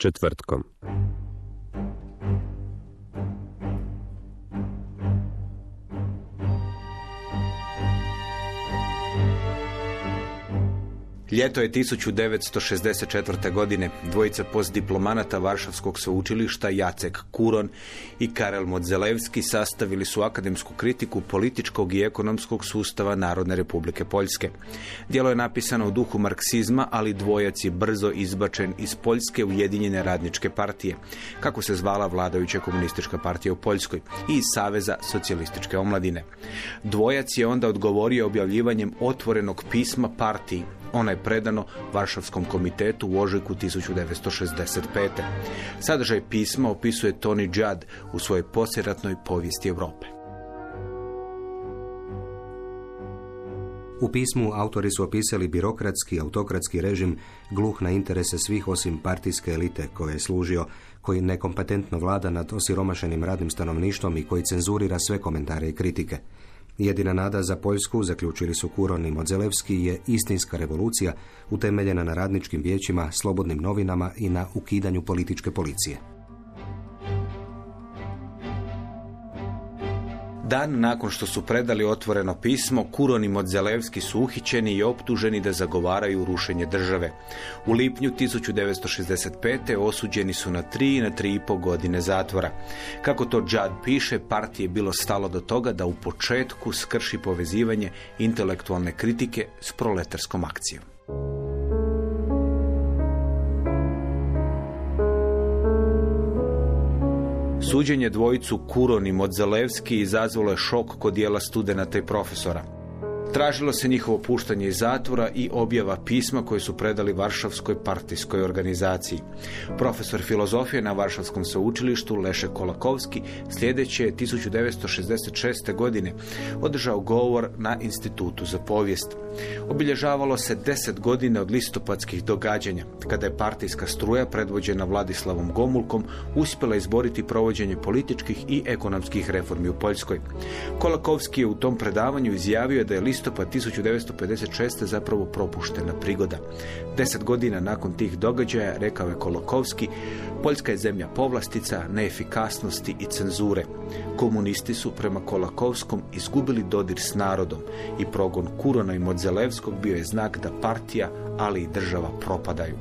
Četvrtkom. Ljeto je 1964. godine. Dvojica postdiplomanata Varšavskog sveučilišta Jacek Kuron i Karel Modzelevski sastavili su akademsku kritiku političkog i ekonomskog sustava Narodne republike Poljske. Djelo je napisano u duhu marksizma, ali dvojac je brzo izbačen iz Poljske Ujedinjene radničke partije, kako se zvala vladajuća komunistička partija u Poljskoj, i iz Saveza socijalističke omladine. Dvojac je onda odgovorio objavljivanjem otvorenog pisma partiji ono je predano Varšavskom komitetu u ožujku 1965. Sadržaj pisma opisuje Tony Judd u svojoj posjeratnoj povijesti Europe. U pismu autori su opisali birokratski, autokratski režim gluh na interese svih osim partijske elite koje je služio, koji nekompetentno vlada nad osiromašenim radnim stanovništvom i koji cenzurira sve komentare i kritike. Jedina nada za Poljsku, zaključili su Kuron i Modzelevski, je istinska revolucija utemeljena na radničkim vijećima, slobodnim novinama i na ukidanju političke policije. Dan nakon što su predali otvoreno pismo, Kuron i Modzelevski su uhićeni i optuženi da zagovaraju rušenje države. U lipnju 1965. osuđeni su na tri i na tri i po godine zatvora. Kako to Judd piše, partije je bilo stalo do toga da u početku skrši povezivanje intelektualne kritike s proletarskom akcijom. Suđenje dvojicu Kuron i Modzelevski izazvalo je šok kod dijela studenata i profesora. Tražilo se njihovo puštanje iz zatvora i objava pisma koje su predali Varšavskoj partijskoj organizaciji. Profesor filozofije na Varšavskom sveučilištu Leše Kolakovski sljedeće je 1966. godine održao govor na Institutu za povijest. Obilježavalo se deset godina od listopadskih događanja, kada je partijska struja predvođena Vladislavom Gomulkom uspjela izboriti provođenje političkih i ekonomskih reformi u Poljskoj. Kolakovski je u tom predavanju izjavio da je listopad 1956. zapravo propuštena prigoda. Deset godina nakon tih događaja, rekao je Kolakovski, Poljska je zemlja povlastica, neefikasnosti i cenzure. Komunisti su prema Kolakovskom izgubili dodir s narodom i progon Kurona i Modzelevskog bio je znak da partija, ali i država propadaju.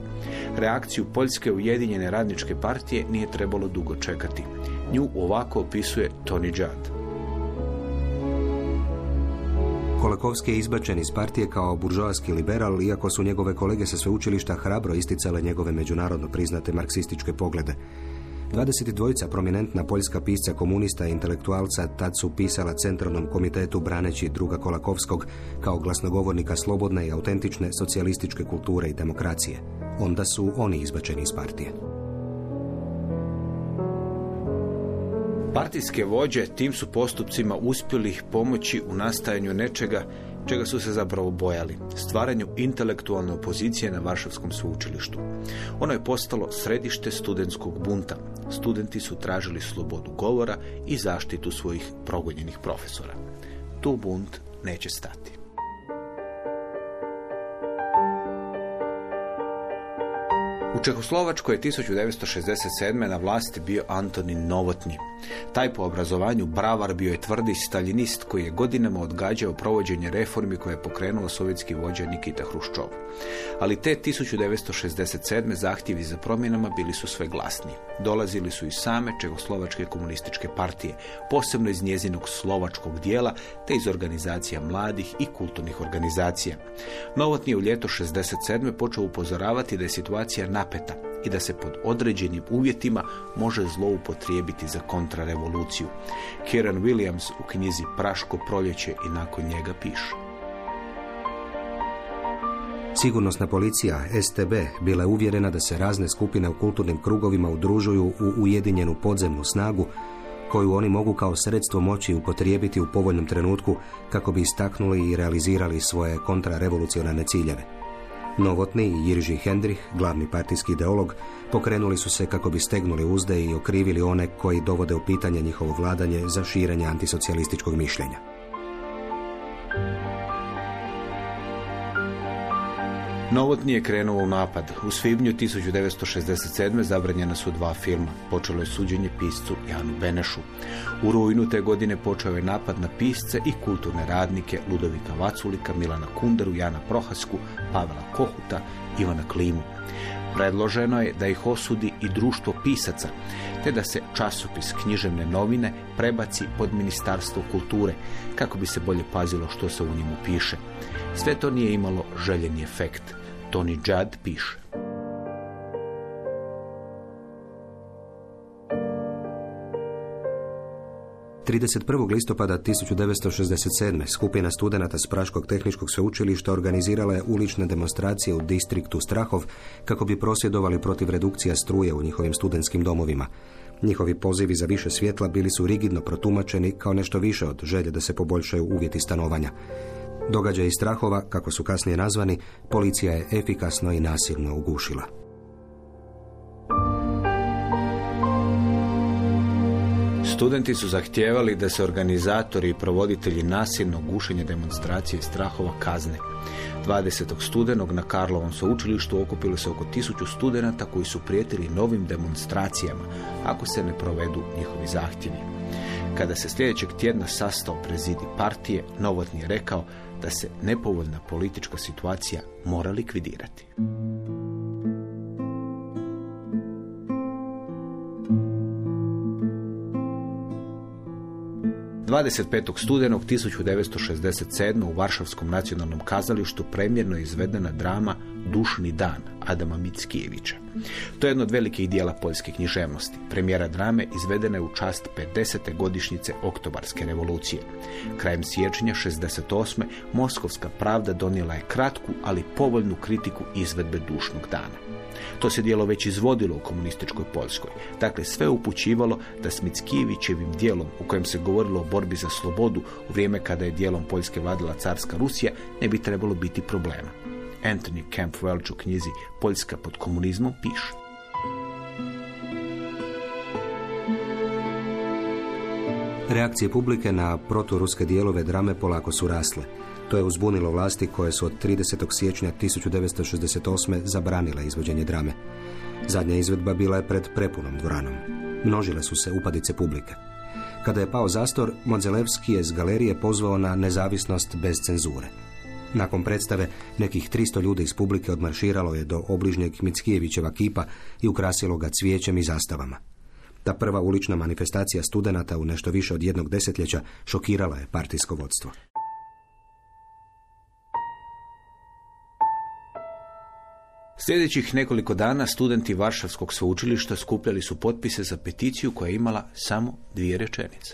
Reakciju Poljske ujedinjene radničke partije nije trebalo dugo čekati. Nju ovako opisuje Tony Judd. Kolakovski je izbačen iz partije kao buržoaski liberal, iako su njegove kolege sa sveučilišta hrabro isticale njegove međunarodno priznate marksističke poglede. 22 prominentna poljska pisca komunista i intelektualca tad su pisala Centralnom komitetu braneći druga Kolakovskog kao glasnogovornika slobodne i autentične socijalističke kulture i demokracije. Onda su oni izbačeni iz partije. Partijske vođe tim su postupcima uspjeli pomoći u nastajanju nečega čega su se zapravo bojali, stvaranju intelektualne opozicije na Varšavskom sveučilištu. Ono je postalo središte studentskog bunta. Studenti su tražili slobodu govora i zaštitu svojih progonjenih profesora. Tu bunt neće stati. U Čehoslovačkoj je 1967. na vlasti bio Antonin Novotni. Taj po obrazovanju bravar bio je tvrdi staljinist koji je godinama odgađao provođenje reformi koje je pokrenuo sovjetski vođa Nikita Hruščov. Ali te 1967. zahtjevi za promjenama bili su sve glasniji. Dolazili su iz same Čehoslovačke komunističke partije, posebno iz njezinog slovačkog dijela, te iz organizacija mladih i kulturnih organizacija. Novotni je u ljeto 67. počeo upozoravati da je situacija napeta i da se pod određenim uvjetima može zloupotrijebiti za kontrarevoluciju. Kieran Williams u knjizi Praško proljeće i nakon njega piše. Sigurnosna policija STB bila je uvjerena da se razne skupine u kulturnim krugovima udružuju u ujedinjenu podzemnu snagu koju oni mogu kao sredstvo moći upotrijebiti u povoljnom trenutku kako bi istaknuli i realizirali svoje kontrarevolucionarne ciljeve. Novotni i Jirži Hendrih, glavni partijski ideolog, pokrenuli su se kako bi stegnuli uzde i okrivili one koji dovode u pitanje njihovo vladanje za širenje antisocijalističkog mišljenja. Novotni je krenuo u napad. U svibnju 1967. zabranjena su dva filma. Počelo je suđenje piscu Janu Benešu. U rujnu te godine počeo je napad na pisce i kulturne radnike Ludovika Vaculika, Milana Kunderu, Jana Prohasku, Pavela Kohuta, Ivana Klimu. Predloženo je da ih osudi i društvo pisaca, te da se časopis književne novine prebaci pod Ministarstvo kulture, kako bi se bolje pazilo što se u njemu piše. Sve to nije imalo željeni efekt. Tony Judd piše. Trideset listopada 1967. skupina studenata s Praškog tehničkog sveučilišta organizirala je ulične demonstracije u distriktu Strahov kako bi prosvjedovali protiv redukcija struje u njihovim studentskim domovima. Njihovi pozivi za više svjetla bili su rigidno protumačeni kao nešto više od želje da se poboljšaju uvjeti stanovanja. Događaj iz strahova, kako su kasnije nazvani, policija je efikasno i nasilno ugušila. Studenti su zahtijevali da se organizatori i provoditelji nasilnog gušenja demonstracije i strahova kazne. 20. studenog na Karlovom sveučilištu okupilo se oko tisuću studenata koji su prijetili novim demonstracijama ako se ne provedu njihovi zahtjevi. Kada se sljedećeg tjedna sastao prezidi partije, Novotni je rekao da se nepovoljna politička situacija mora likvidirati. 25. studenog 1967. u Varšavskom nacionalnom kazalištu premjerno je izvedena drama Dušni dan Adama Mickijevića. To je jedno od velikih dijela poljske književnosti. Premijera drame izvedena je u čast 50. godišnjice Oktobarske revolucije. Krajem siječnja 68. Moskovska pravda donijela je kratku, ali povoljnu kritiku izvedbe Dušnog dana. To se dijelo već izvodilo u komunističkoj Poljskoj. Dakle, sve upućivalo da s Mickijevićevim dijelom u kojem se govorilo o borbi za slobodu u vrijeme kada je dijelom Poljske vladila carska Rusija ne bi trebalo biti problema. Anthony Kemp Welch u knjizi Poljska pod komunizmom piše. Reakcije publike na proturuske dijelove drame polako su rasle. To je uzbunilo vlasti koje su od 30. siječnja 1968. zabranile izvođenje drame. Zadnja izvedba bila je pred prepunom dvoranom. Množile su se upadice publike. Kada je pao zastor, Modzelevski je s galerije pozvao na nezavisnost bez cenzure. Nakon predstave, nekih 300 ljudi iz publike odmarširalo je do obližnjeg Mickijevićeva kipa i ukrasilo ga cvijećem i zastavama. Ta prva ulična manifestacija studenata u nešto više od jednog desetljeća šokirala je partijsko vodstvo. Sljedećih nekoliko dana studenti Varšavskog sveučilišta skupljali su potpise za peticiju koja je imala samo dvije rečenice.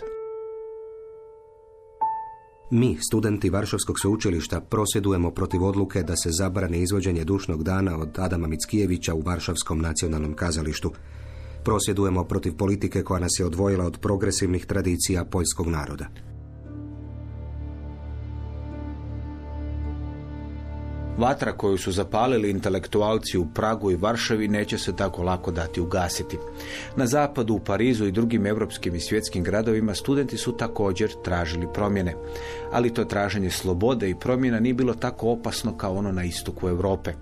Mi, studenti Varšavskog sveučilišta, prosvjedujemo protiv odluke da se zabrane izvođenje dušnog dana od Adama Mickijevića u Varšavskom nacionalnom kazalištu. Prosvjedujemo protiv politike koja nas je odvojila od progresivnih tradicija poljskog naroda. Vatra koju su zapalili intelektualci u Pragu i Varšavi neće se tako lako dati ugasiti. Na zapadu, u Parizu i drugim europskim i svjetskim gradovima studenti su također tražili promjene. Ali to traženje slobode i promjena nije bilo tako opasno kao ono na istoku Europe.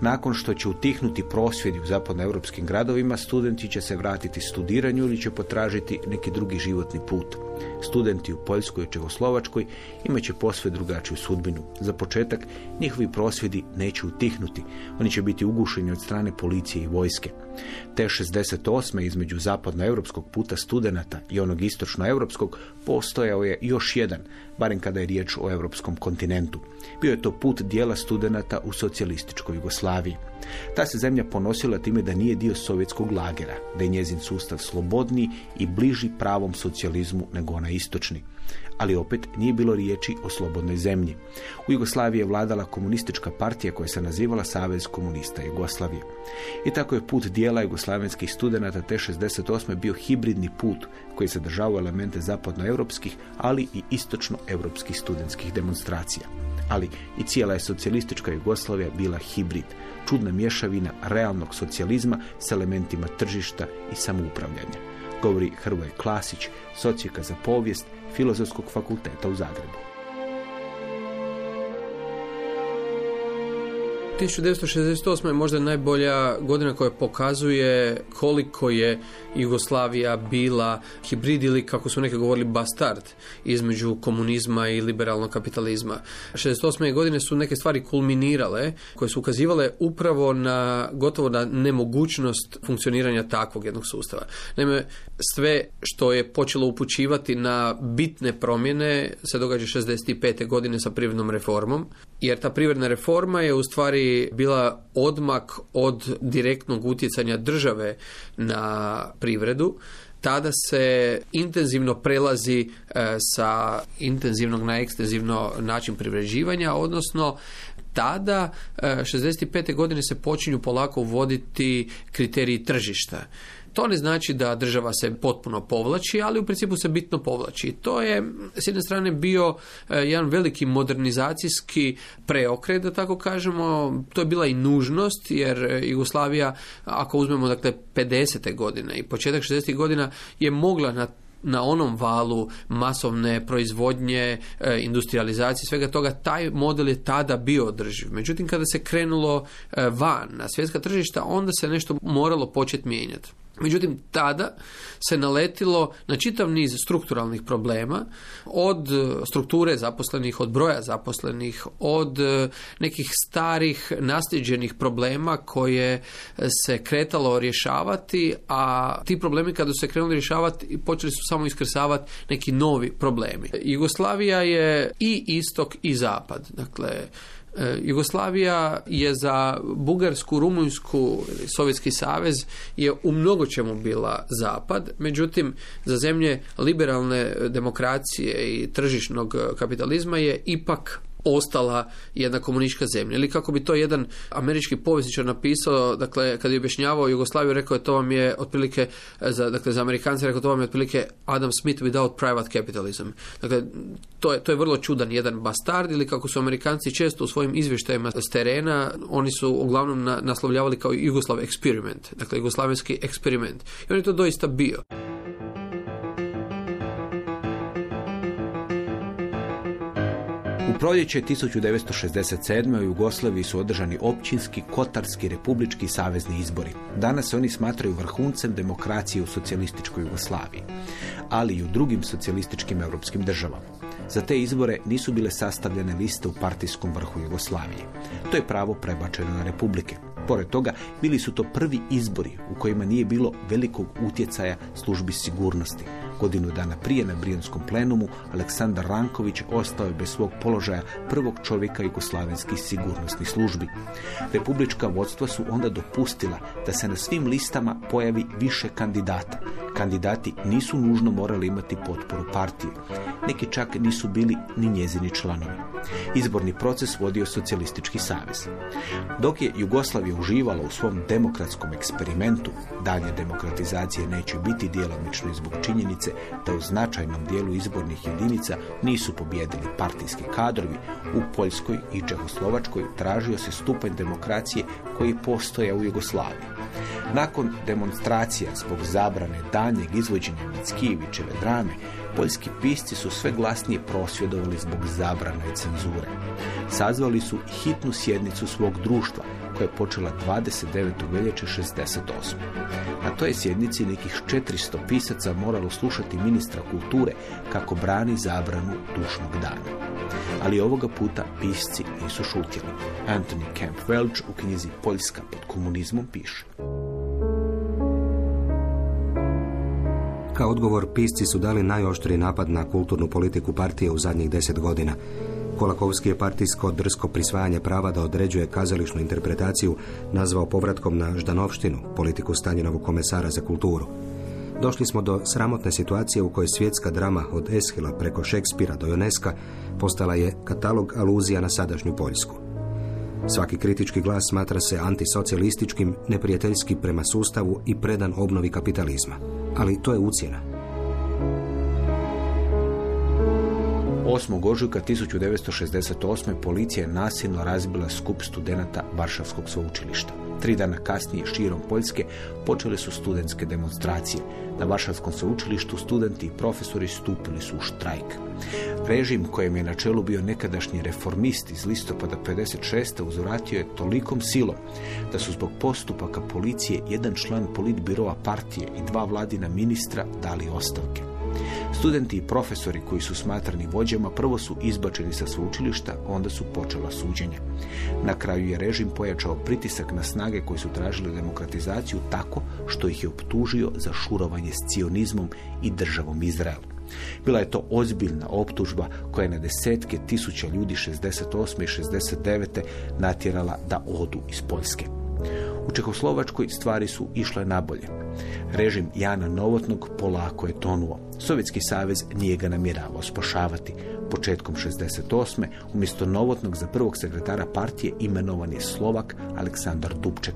Nakon što će utihnuti prosvjedi u zapadnoevropskim gradovima, studenti će se vratiti studiranju ili će potražiti neki drugi životni put. Studenti u Poljskoj i Čehoslovačkoj imat će posve drugačiju sudbinu. Za početak, njihovi prosvjedi neće utihnuti. Oni će biti ugušeni od strane policije i vojske. Te 68. između zapadnoevropskog puta studenata i onog istočnoevropskog postojao je još jedan, barem kada je riječ o europskom kontinentu. Bio je to put dijela studenata u socijalističkoj Jugoslaviji. Ta se zemlja ponosila time da nije dio sovjetskog lagera, da je njezin sustav slobodniji i bliži pravom socijalizmu nego ona istočni. Ali opet nije bilo riječi o slobodnoj zemlji. U Jugoslaviji je vladala komunistička partija koja se nazivala Savez komunista Jugoslavije. I tako je put dijela jugoslavenskih studenata te 68. bio hibridni put koji sadržavao elemente zapadnoevropskih, ali i istočnoevropskih studentskih demonstracija. Ali i cijela je socijalistička Jugoslavija bila hibrid, čudna mješavina realnog socijalizma s elementima tržišta i samoupravljanja. Govori Hrvoje Klasić, socijeka za povijest Filozofskog fakulteta u Zagrebu. 1968. je možda najbolja godina koja pokazuje koliko je Jugoslavija bila hibrid ili kako su neki govorili bastard između komunizma i liberalnog kapitalizma. 68. godine su neke stvari kulminirale koje su ukazivale upravo na gotovo na nemogućnost funkcioniranja takvog jednog sustava. Naime, sve što je počelo upućivati na bitne promjene se događa 65. godine sa privrednom reformom, jer ta privredna reforma je u stvari bila odmak od direktnog utjecanja države na privredu tada se intenzivno prelazi e, sa intenzivnog na ekstenzivno način privređivanja, odnosno tada 65. E, godine se počinju polako uvoditi kriteriji tržišta. To ne znači da država se potpuno povlači, ali u principu se bitno povlači. To je s jedne strane bio e, jedan veliki modernizacijski preokret, da tako kažemo. To je bila i nužnost, jer Jugoslavija, ako uzmemo dakle 50. godine i početak 60. godina, je mogla na na onom valu masovne proizvodnje, e, industrializacije, svega toga, taj model je tada bio održiv. Međutim, kada se krenulo e, van na svjetska tržišta, onda se nešto moralo početi mijenjati. Međutim, tada se naletilo na čitav niz strukturalnih problema, od strukture zaposlenih, od broja zaposlenih, od e, nekih starih nasljeđenih problema koje se kretalo rješavati, a ti problemi kada su se krenuli rješavati počeli su samo iskrsavati neki novi problemi. Jugoslavija je i istok i zapad. Dakle, E, Jugoslavija je za Bugarsku, Rumunjsku, Sovjetski savez je u mnogo čemu bila zapad, međutim za zemlje liberalne demokracije i tržišnog kapitalizma je ipak ostala jedna komunistička zemlja. Ili kako bi to jedan američki povjesničar napisao, dakle, kad je objašnjavao Jugoslaviju, rekao je to vam je otprilike, za, dakle, za Amerikance rekao to vam je otprilike Adam Smith without private capitalism. Dakle, to je, to je vrlo čudan jedan bastard ili kako su Amerikanci često u svojim izvještajima s terena, oni su uglavnom na, naslovljavali kao Jugoslav eksperiment, dakle, jugoslavenski eksperiment. I on je to doista bio. U proljeće 1967. u Jugoslaviji su održani općinski, kotarski, republički i savezni izbori. Danas se oni smatraju vrhuncem demokracije u socijalističkoj Jugoslaviji, ali i u drugim socijalističkim europskim državama. Za te izbore nisu bile sastavljene liste u partijskom vrhu Jugoslavije. To je pravo prebačeno na republike. Pored toga, bili su to prvi izbori u kojima nije bilo velikog utjecaja službi sigurnosti. Godinu dana prije na Brijanskom plenumu Aleksandar Ranković ostao je bez svog položaja prvog čovjeka jugoslavenskih sigurnosnih službi. Republička vodstva su onda dopustila da se na svim listama pojavi više kandidata. Kandidati nisu nužno morali imati potporu partije. Neki čak nisu bili ni njezini članovi. Izborni proces vodio socijalistički savez. Dok je Jugoslavija uživala u svom demokratskom eksperimentu, dalje demokratizacije neće biti djelomično zbog činjenice da u značajnom dijelu izbornih jedinica nisu pobjedili partijski kadrovi, u Poljskoj i Čehoslovačkoj tražio se stupanj demokracije koji postoja u Jugoslaviji. Nakon demonstracija zbog zabrane daljnjeg izvođenja Mickijevićeve drame, poljski pisci su sve glasnije prosvjedovali zbog zabrane i cenzure. Sazvali su hitnu sjednicu svog društva koja je počela 29. veljače 68. Na toj je sjednici nekih 400 pisaca moralo slušati ministra kulture kako brani zabranu dušnog dana. Ali ovoga puta pisci nisu šutjeli. Anthony Camp Welch u knjizi Poljska pod komunizmom piše. Kao odgovor, pisci su dali najoštriji napad na kulturnu politiku partije u zadnjih deset godina. Kolakovski je partijsko drsko prisvajanje prava da određuje kazališnu interpretaciju nazvao povratkom na Ždanovštinu, politiku Stanjinovog komesara za kulturu. Došli smo do sramotne situacije u kojoj svjetska drama od Eshila preko Šekspira do Joneska postala je katalog aluzija na sadašnju Poljsku. Svaki kritički glas smatra se antisocijalističkim, neprijateljski prema sustavu i predan obnovi kapitalizma. Ali to je ucjena. 8. ožujka 1968. policija je nasilno razbila skup studenata Varšavskog sveučilišta. Tri dana kasnije širom Poljske počele su studentske demonstracije. Na Varšavskom sveučilištu studenti i profesori stupili su u štrajk. Režim kojem je na čelu bio nekadašnji reformist iz listopada 56. uzvratio je tolikom silom da su zbog postupaka policije jedan član politbirova partije i dva vladina ministra dali ostavke. Studenti i profesori koji su smatrani vođama prvo su izbačeni sa sveučilišta, onda su počela suđenja. Na kraju je režim pojačao pritisak na snage koji su tražili demokratizaciju tako što ih je optužio za šurovanje s cionizmom i državom Izrael. Bila je to ozbiljna optužba koja je na desetke tisuća ljudi 68. i 69. natjerala da odu iz Poljske. U Čehoslovačkoj stvari su išle nabolje. Režim Jana Novotnog polako je tonuo. Sovjetski savez nije ga namjeravao spašavati. Početkom 68. umjesto Novotnog za prvog sekretara partije imenovan je Slovak Aleksandar Dubček.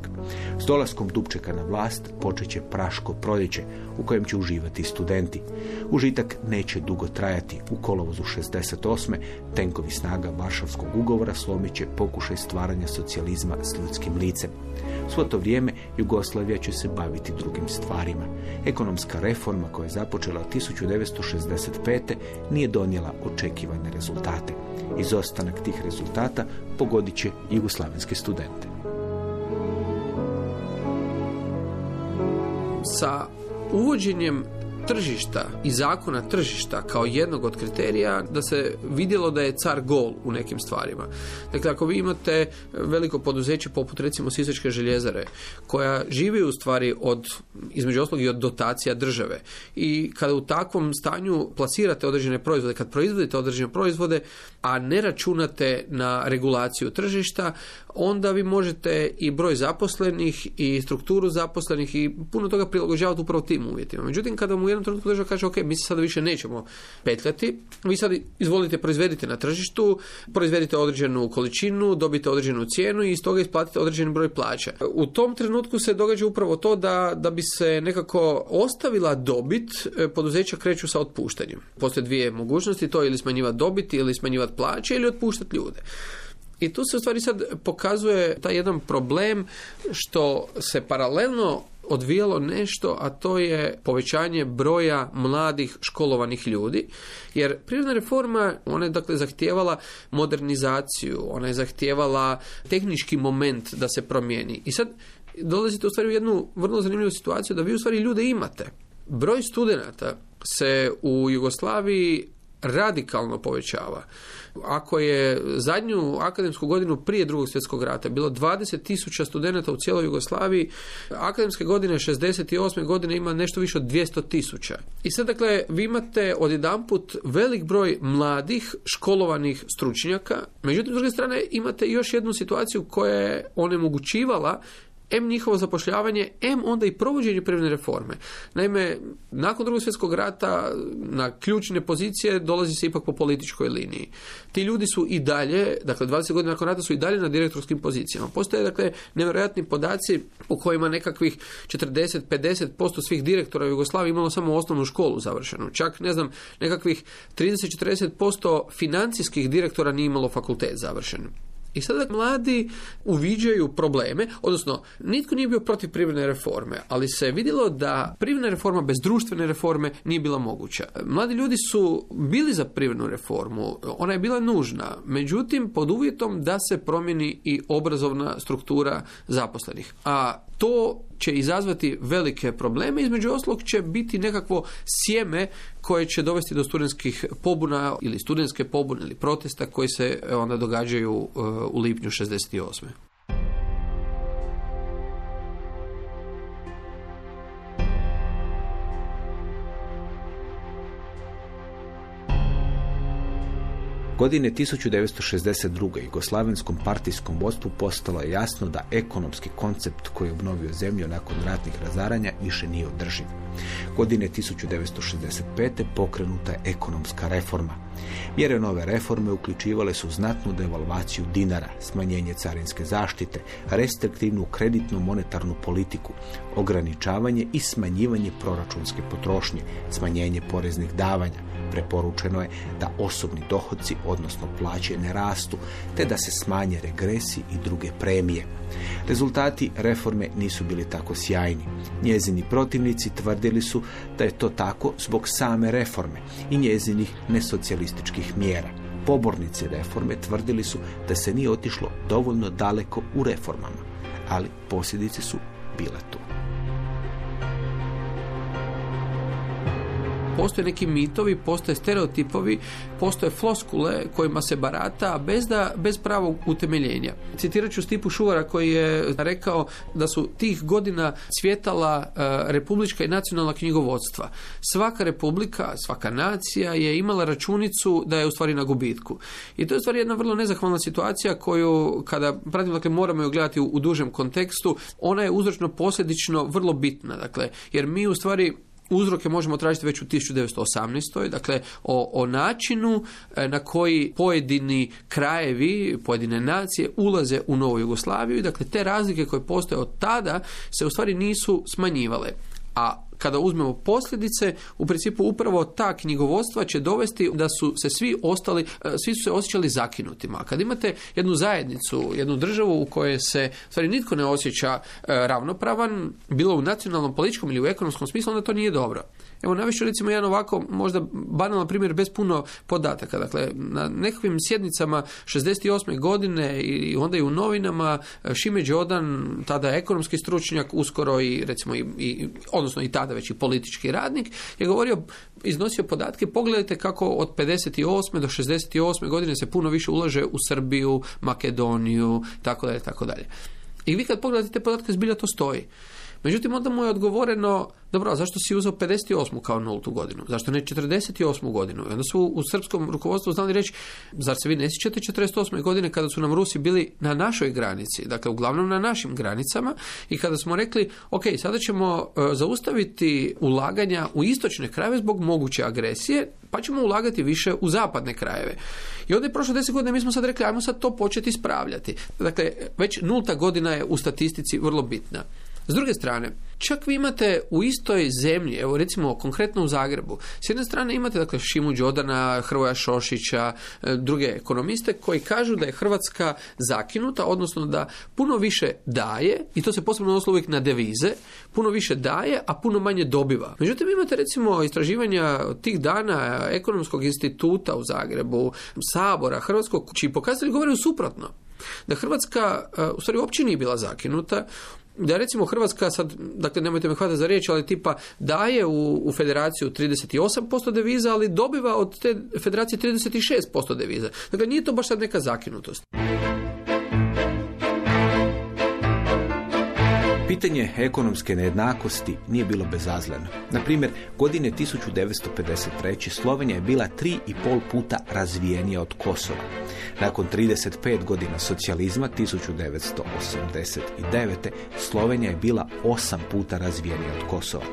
S dolaskom Dubčeka na vlast počet će praško proljeće u kojem će uživati studenti. Užitak neće dugo trajati. U kolovozu 68. tenkovi snaga Varšavskog ugovora slomit će pokušaj stvaranja socijalizma s ljudskim licem. Svo to vrijeme Jugoslavija će se baviti drugim stvarima. Ekonomska reforma koja je započela 1965. nije donijela očekivane rezultate. Izostanak tih rezultata pogodit će jugoslavenske studente. Sa uvođenjem tržišta i zakona tržišta kao jednog od kriterija da se vidjelo da je car gol u nekim stvarima. Dakle, ako vi imate veliko poduzeće poput recimo Sisačke željezare koja živi u stvari od, između ostalog i od dotacija države i kada u takvom stanju plasirate određene proizvode, kad proizvodite određene proizvode, a ne računate na regulaciju tržišta, onda vi možete i broj zaposlenih i strukturu zaposlenih i puno toga prilagođavati upravo tim uvjetima. Međutim, kada mu jednom trenutku država kaže, ok, mi se sada više nećemo petljati, vi sad izvolite proizvedite na tržištu, proizvedite određenu količinu, dobite određenu cijenu i iz toga isplatite određeni broj plaća. U tom trenutku se događa upravo to da, da bi se nekako ostavila dobit, e, poduzeća kreću sa otpuštanjem. Postoje dvije mogućnosti, to je ili smanjivati dobit ili smanjivati plaće ili otpuštati ljude. I tu se u stvari sad pokazuje taj jedan problem što se paralelno odvijalo nešto, a to je povećanje broja mladih školovanih ljudi, jer prirodna reforma, ona je dakle zahtijevala modernizaciju, ona je zahtijevala tehnički moment da se promijeni. I sad dolazite u stvari u jednu vrlo zanimljivu situaciju da vi u stvari ljude imate. Broj studenata se u Jugoslaviji radikalno povećava. Ako je zadnju akademsku godinu prije drugog svjetskog rata bilo 20 tisuća studenata u cijeloj Jugoslaviji, akademske godine 68. godine ima nešto više od 200 tisuća. I sad dakle vi imate odjedanput velik broj mladih školovanih stručnjaka, međutim s druge strane imate još jednu situaciju koja je onemogućivala M njihovo zapošljavanje, M onda i provođenje privredne reforme. Naime, nakon drugog svjetskog rata na ključne pozicije dolazi se ipak po političkoj liniji. Ti ljudi su i dalje, dakle 20 godina nakon rata su i dalje na direktorskim pozicijama. Postoje dakle nevjerojatni podaci u kojima nekakvih 40-50% svih direktora u Jugoslaviji imalo samo osnovnu školu završenu. Čak, ne znam, nekakvih 30-40% financijskih direktora nije imalo fakultet završen. I sada mladi uviđaju probleme, odnosno nitko nije bio protiv privredne reforme, ali se je vidjelo da privredna reforma bez društvene reforme nije bila moguća. Mladi ljudi su bili za privrednu reformu, ona je bila nužna, međutim pod uvjetom da se promijeni i obrazovna struktura zaposlenih. A to će izazvati velike probleme, između oslog će biti nekakvo sjeme koje će dovesti do studentskih pobuna ili studentske pobune ili protesta koji se e, onda događaju e, u lipnju 68. Godine 1962. Jugoslavenskom partijskom vodstvu postalo je jasno da ekonomski koncept koji je obnovio zemlju nakon ratnih razaranja više nije održiv. Godine 1965. pokrenuta je ekonomska reforma. Mjere nove reforme uključivale su znatnu devalvaciju dinara, smanjenje carinske zaštite, restriktivnu kreditnu monetarnu politiku, ograničavanje i smanjivanje proračunske potrošnje, smanjenje poreznih davanja, Preporučeno je da osobni dohodci, odnosno plaće, ne rastu, te da se smanje regresi i druge premije. Rezultati reforme nisu bili tako sjajni. Njezini protivnici tvrdili su da je to tako zbog same reforme i njezinih nesocijalističkih mjera. Pobornici reforme tvrdili su da se nije otišlo dovoljno daleko u reformama, ali posljedice su bile tu. Postoje neki mitovi, postoje stereotipovi, postoje floskule kojima se barata bez, da, bez pravog utemeljenja. Citirat ću Stipu Šuvara koji je rekao da su tih godina svjetala e, republička i nacionalna knjigovodstva. Svaka republika, svaka nacija je imala računicu da je u stvari na gubitku. I to je u stvari jedna vrlo nezahvalna situacija koju kada pratimo, dakle moramo ju gledati u, u dužem kontekstu, ona je uzročno posljedično vrlo bitna. Dakle, jer mi u stvari uzroke možemo tražiti već u 1918. Dakle, o, o načinu e, na koji pojedini krajevi, pojedine nacije ulaze u Novu Jugoslaviju i dakle te razlike koje postoje od tada se u stvari nisu smanjivale. A kada uzmemo posljedice, u principu upravo ta knjigovodstva će dovesti da su se svi ostali, e, svi su se osjećali zakinutima. A kad imate jednu zajednicu, jednu državu u kojoj se stvari nitko ne osjeća e, ravnopravan, bilo u nacionalnom, političkom ili u ekonomskom smislu, onda to nije dobro. Evo navešću recimo jedan ovako možda banalan primjer bez puno podataka. Dakle, na nekakvim sjednicama 68. godine i onda i u novinama Šime Đodan, tada ekonomski stručnjak, uskoro i recimo i, i odnosno i tada već i politički radnik, je govorio, iznosio podatke, pogledajte kako od 58. do 68. godine se puno više ulaže u Srbiju, Makedoniju, tako dalje, tako dalje. I vi kad pogledate te podatke, zbilja to stoji. Međutim, onda mu je odgovoreno, dobro, a zašto si uzeo 58. kao nultu godinu? Zašto ne 48. godinu? I onda su u srpskom rukovodstvu znali reći, zar se vi ne sjećate 48. godine kada su nam Rusi bili na našoj granici, dakle uglavnom na našim granicama i kada smo rekli, ok, sada ćemo e, zaustaviti ulaganja u istočne krajeve zbog moguće agresije, pa ćemo ulagati više u zapadne krajeve. I onda je prošlo deset godina, mi smo sad rekli, ajmo sad to početi ispravljati. Dakle, već nulta godina je u statistici vrlo bitna. S druge strane, čak vi imate u istoj zemlji, evo recimo konkretno u Zagrebu, s jedne strane imate dakle Šimu Đodana, Hrvoja Šošića, e, druge ekonomiste koji kažu da je Hrvatska zakinuta, odnosno da puno više daje, i to se posebno odnosno uvijek na devize, puno više daje, a puno manje dobiva. Međutim, imate recimo istraživanja tih dana Ekonomskog instituta u Zagrebu, Sabora, Hrvatskog, čiji pokazatelji govore suprotno da Hrvatska e, u stvari uopće nije bila zakinuta, da recimo Hrvatska sad, dakle nemojte me hvatati za riječ, ali tipa daje u, u federaciju 38% deviza, ali dobiva od te federacije 36% deviza. Dakle, nije to baš sad neka zakinutost. Pitanje ekonomske nejednakosti nije bilo bezazleno. Na primjer, godine 1953. Slovenija je bila tri i pol puta razvijenija od Kosova. Nakon 35 godina socijalizma 1989. Slovenija je bila osam puta razvijenija od Kosova.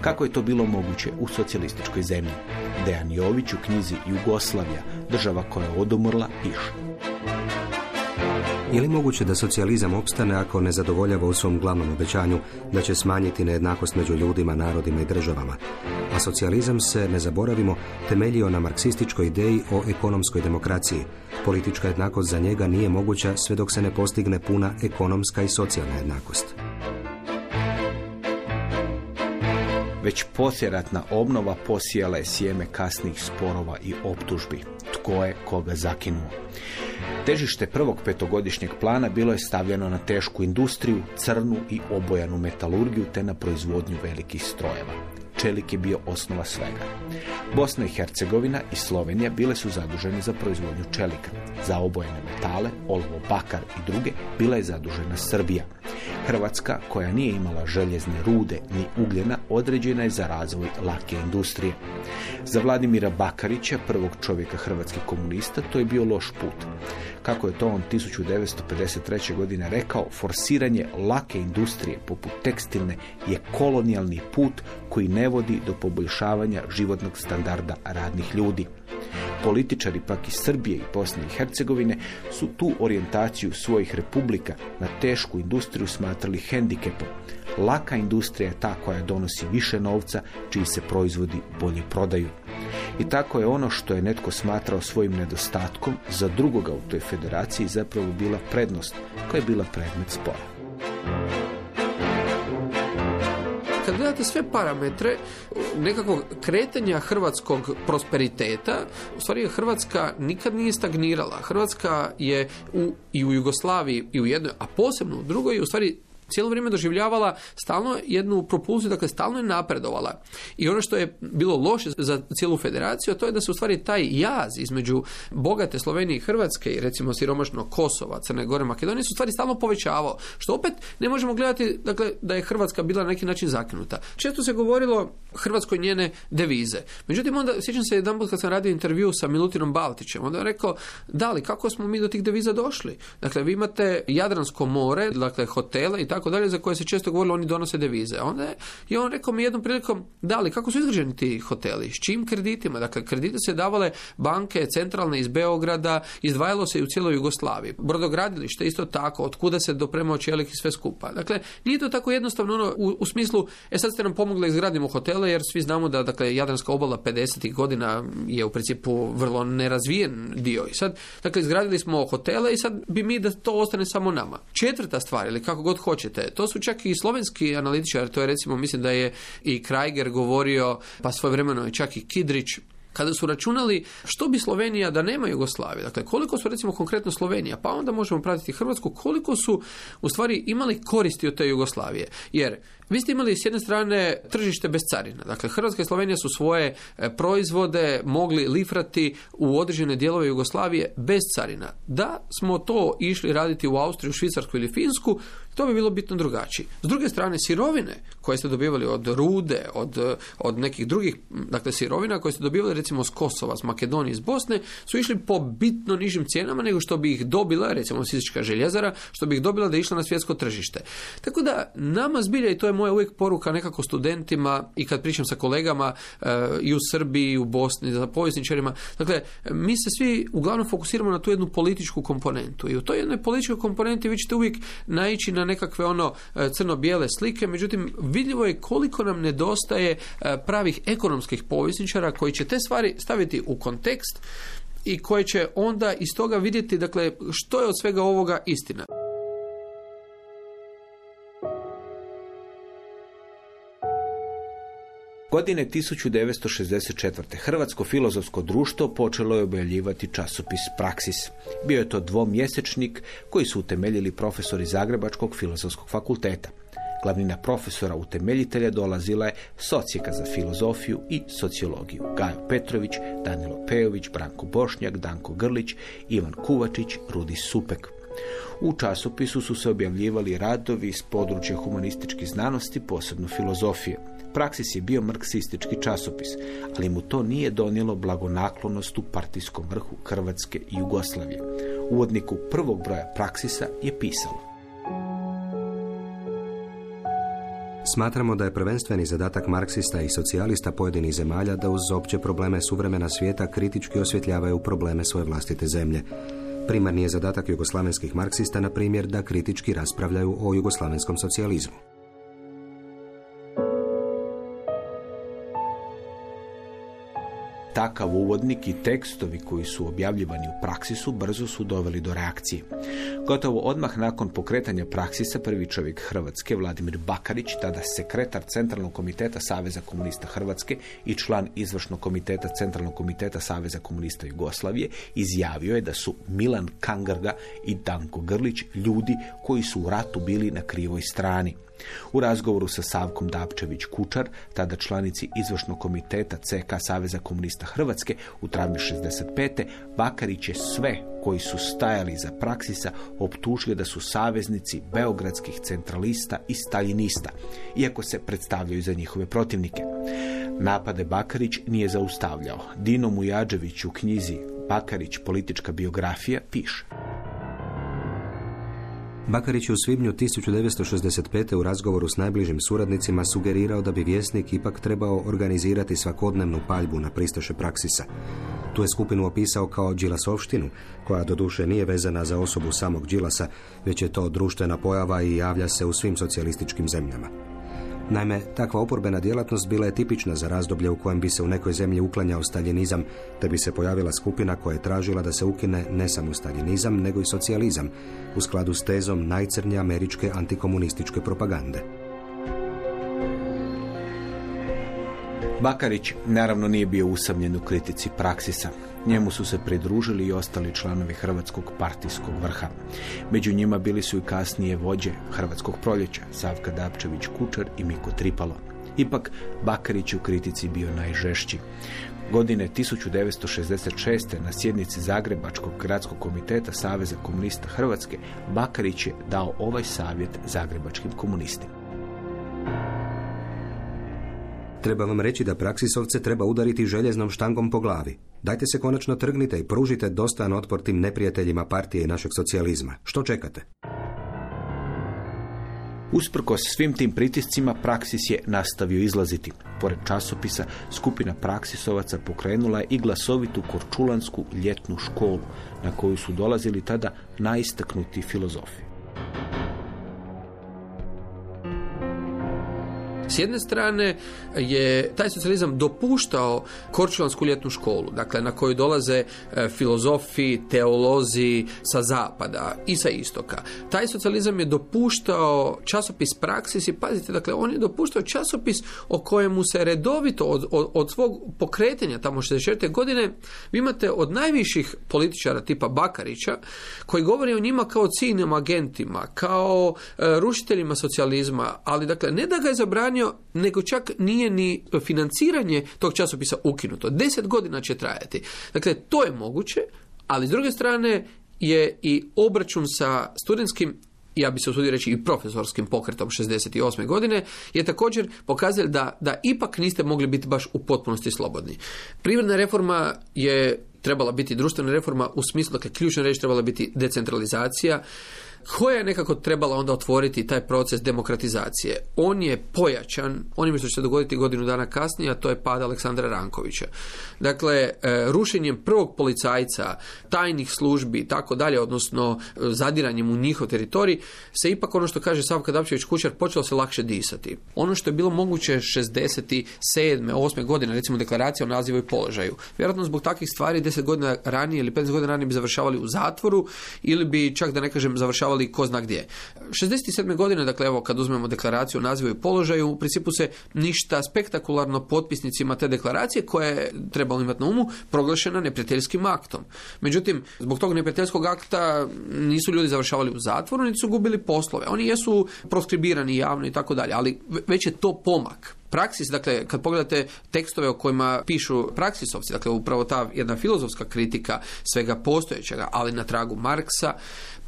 Kako je to bilo moguće u socijalističkoj zemlji? Dejan Jović u knjizi Jugoslavija, država koja je odomorla, piše. Je li moguće da socijalizam opstane ako ne zadovoljava u svom glavnom obećanju da će smanjiti nejednakost među ljudima, narodima i državama, a socijalizam se, ne zaboravimo, temeljio na marksističkoj ideji o ekonomskoj demokraciji. Politička jednakost za njega nije moguća sve dok se ne postigne puna ekonomska i socijalna jednakost. Već posjeratna obnova posijala je sjeme kasnih sporova i optužbi. Tko je koga zakinuo? Težište prvog petogodišnjeg plana bilo je stavljeno na tešku industriju, crnu i obojanu metalurgiju te na proizvodnju velikih strojeva. Čelik je bio osnova svega. Bosna i Hercegovina i Slovenija bile su zadužene za proizvodnju čelika. Za obojene metale, olovo, bakar i druge bila je zadužena Srbija. Hrvatska, koja nije imala željezne rude ni ugljena, određena je za razvoj lake industrije. Za Vladimira Bakarića, prvog čovjeka hrvatskih komunista, to je bio loš put. Kako je to on 1953. godine rekao, forsiranje lake industrije poput tekstilne je kolonijalni put koji ne vodi do poboljšavanja životnog standarda radnih ljudi. Političari pak iz Srbije i Bosne i Hercegovine su tu orijentaciju svojih republika na tešku industriju smatrali hendikepom. Laka industrija je ta koja donosi više novca, čiji se proizvodi bolje prodaju. I tako je ono što je netko smatrao svojim nedostatkom za drugoga u toj federaciji zapravo bila prednost koja je bila predmet spora. Kad gledate sve parametre nekakvog kretanja hrvatskog prosperiteta, u stvari Hrvatska nikad nije stagnirala. Hrvatska je u, i u Jugoslaviji i u jednoj, a posebno u drugoj, u stvari cijelo vrijeme doživljavala stalno jednu propulziju, dakle stalno je napredovala. I ono što je bilo loše za cijelu federaciju, to je da se u stvari taj jaz između bogate Slovenije i Hrvatske i recimo siromašnog Kosova, Crne Gore, Makedonije su u stvari stalno povećavao. Što opet ne možemo gledati dakle, da je Hrvatska bila na neki način zakinuta. Često se govorilo Hrvatskoj njene devize. Međutim, onda sjećam se jedan kad sam radio intervju sa Milutinom Baltićem, onda je rekao, da li, kako smo mi do tih deviza došli? Dakle, vi imate Jadransko more, dakle, hotele i tako tako dalje, za koje se često govorilo oni donose devize. Onda je, i on rekao mi jednom prilikom, da li, kako su izgrađeni ti hoteli, s čim kreditima? Dakle, kredite se davale banke centralne iz Beograda, izdvajalo se i u cijeloj Jugoslaviji. Brodogradilište isto tako, od kuda se dopremao čelik i sve skupa. Dakle, nije to tako jednostavno ono, u, u smislu, e sad ste nam pomogli izgradimo hotele, jer svi znamo da dakle, Jadranska obala 50. godina je u principu vrlo nerazvijen dio. I sad, dakle, izgradili smo hotele i sad bi mi da to ostane samo nama. Četvrta stvar, ili kako god hoćete, to su čak i slovenski analitičari, to je recimo, mislim da je i Krajger govorio, pa svojevremeno je čak i Kidrić, kada su računali što bi Slovenija da nema Jugoslavije, dakle koliko su recimo konkretno Slovenija, pa onda možemo pratiti Hrvatsku, koliko su u stvari imali koristi od te Jugoslavije. Jer vi ste imali s jedne strane tržište bez carina. Dakle, Hrvatska i Slovenija su svoje e, proizvode mogli lifrati u određene dijelove Jugoslavije bez carina. Da smo to išli raditi u Austriju, Švicarsku ili Finsku, to bi bilo bitno drugačije. S druge strane, sirovine koje ste dobivali od rude, od, od nekih drugih dakle, sirovina koje ste dobivali recimo s Kosova, s Makedonije, iz Bosne, su išli po bitno nižim cijenama nego što bi ih dobila, recimo Sizička željezara, što bi ih dobila da je išla na svjetsko tržište. Tako da nama zbilja, i to je moja uvijek poruka nekako studentima i kad pričam sa kolegama e, i u Srbiji, i u Bosni, za povjesničarima, dakle, mi se svi uglavnom fokusiramo na tu jednu političku komponentu i u toj jednoj političkoj komponenti vi ćete uvijek naići na nekakve ono e, crno-bijele slike, međutim vidljivo je koliko nam nedostaje e, pravih ekonomskih povjesničara koji će te stvari staviti u kontekst i koji će onda iz toga vidjeti dakle što je od svega ovoga istina. Godine 1964. Hrvatsko filozofsko društvo počelo je objavljivati časopis Praksis. Bio je to dvomjesečnik koji su utemeljili profesori Zagrebačkog filozofskog fakulteta. Glavnina profesora utemeljitelja dolazila je socijeka za filozofiju i sociologiju. Gajo Petrović, Danilo Pejović, Branko Bošnjak, Danko Grlić, Ivan Kuvačić, Rudi Supek. U časopisu su se objavljivali radovi iz područja humanističkih znanosti, posebno filozofije. Praksis je bio marksistički časopis, ali mu to nije donijelo blagonaklonost u partijskom vrhu Hrvatske i Jugoslavije. Uvodniku prvog broja Praksisa je pisalo. Smatramo da je prvenstveni zadatak marksista i socijalista pojedinih zemalja da uz opće probleme suvremena svijeta kritički osvjetljavaju probleme svoje vlastite zemlje. Primarni je zadatak jugoslavenskih marksista, na primjer, da kritički raspravljaju o jugoslavenskom socijalizmu. Takav uvodnik i tekstovi koji su objavljivani u praksisu brzo su doveli do reakcije. Gotovo odmah nakon pokretanja praksisa prvi čovjek Hrvatske, Vladimir Bakarić, tada sekretar Centralnog komiteta Saveza komunista Hrvatske i član izvršnog komiteta Centralnog komiteta Saveza komunista Jugoslavije, izjavio je da su Milan Kangarga i Danko Grlić ljudi koji su u ratu bili na krivoj strani. U razgovoru sa Savkom Dapčević Kučar, tada članici izvršnog komiteta CK Saveza komunista Hrvatske u travnju 65. Bakarić je sve koji su stajali za praksisa optužili da su saveznici beogradskih centralista i staljinista, iako se predstavljaju za njihove protivnike. Napade Bakarić nije zaustavljao. Dino Mujađević u knjizi Bakarić politička biografija piše. Bakarić je u svibnju 1965. u razgovoru s najbližim suradnicima sugerirao da bi vjesnik ipak trebao organizirati svakodnevnu paljbu na pristaše praksisa. Tu je skupinu opisao kao Đilasovštinu, koja doduše nije vezana za osobu samog Đilasa, već je to društvena pojava i javlja se u svim socijalističkim zemljama. Naime, takva oporbena djelatnost bila je tipična za razdoblje u kojem bi se u nekoj zemlji uklanjao staljinizam, te bi se pojavila skupina koja je tražila da se ukine ne samo staljinizam, nego i socijalizam, u skladu s tezom najcrnje američke antikomunističke propagande. Bakarić naravno nije bio usamljen u kritici praksisa. Njemu su se pridružili i ostali članovi Hrvatskog partijskog vrha. Među njima bili su i kasnije vođe Hrvatskog proljeća, Savka Dapčević Kučar i Miko Tripalo. Ipak, Bakarić u kritici bio najžešći. Godine 1966. na sjednici Zagrebačkog gradskog komiteta Saveza komunista Hrvatske, Bakarić je dao ovaj savjet zagrebačkim komunistima. Treba vam reći da praksisovce treba udariti željeznom štangom po glavi. Dajte se konačno trgnite i pružite dostojan otpor tim neprijateljima partije i našeg socijalizma. Što čekate? Usprkos svim tim pritiscima, Praksis je nastavio izlaziti. Pored časopisa, skupina praksisovaca pokrenula je i glasovitu korčulansku ljetnu školu, na koju su dolazili tada najistaknuti filozofi. S jedne strane je taj socijalizam dopuštao korčulansku ljetnu školu, dakle na koju dolaze e, filozofi, teolozi sa zapada i sa istoka. Taj socijalizam je dopuštao časopis praksis i pazite, dakle on je dopuštao časopis o kojemu se redovito od, od, od svog pokretanja tamo 64. godine vi imate od najviših političara tipa Bakarića koji govori o njima kao ciljnim agentima, kao e, rušiteljima socijalizma, ali dakle ne da ga je zabranio nego čak nije ni financiranje tog časopisa ukinuto. Deset godina će trajati. Dakle, to je moguće, ali s druge strane je i obračun sa studentskim ja bi se usudio reći i profesorskim pokretom 68. godine, je također pokazali da, da ipak niste mogli biti baš u potpunosti slobodni. Privredna reforma je trebala biti društvena reforma u smislu, dakle, ključna reč trebala biti decentralizacija, koja je nekako trebala onda otvoriti taj proces demokratizacije. On je pojačan onim što će se dogoditi godinu dana kasnije, a to je pad Aleksandra Rankovića. Dakle, e, rušenjem prvog policajca, tajnih službi i tako dalje, odnosno e, zadiranjem u njihov teritorij, se ipak ono što kaže Savka Dapčević Kućar počelo se lakše disati. Ono što je bilo moguće 67. 8. godine, recimo deklaracija o nazivu i položaju. Vjerojatno zbog takvih stvari 10 godina ranije ili 15 godina ranije bi završavali u zatvoru ili bi čak da ne kažem završavali završavali ko zna gdje. 67. godine, dakle evo kad uzmemo deklaraciju o nazivu i položaju, u principu se ništa spektakularno potpisnicima te deklaracije koja je trebalo imati na umu proglašena neprijateljskim aktom. Međutim, zbog tog neprijateljskog akta nisu ljudi završavali u zatvoru, niti su gubili poslove. Oni jesu proskribirani javno i tako dalje, ali već je to pomak. Praksis, dakle, kad pogledate tekstove o kojima pišu praksisovci, dakle, upravo ta jedna filozofska kritika svega postojećega, ali na tragu Marksa,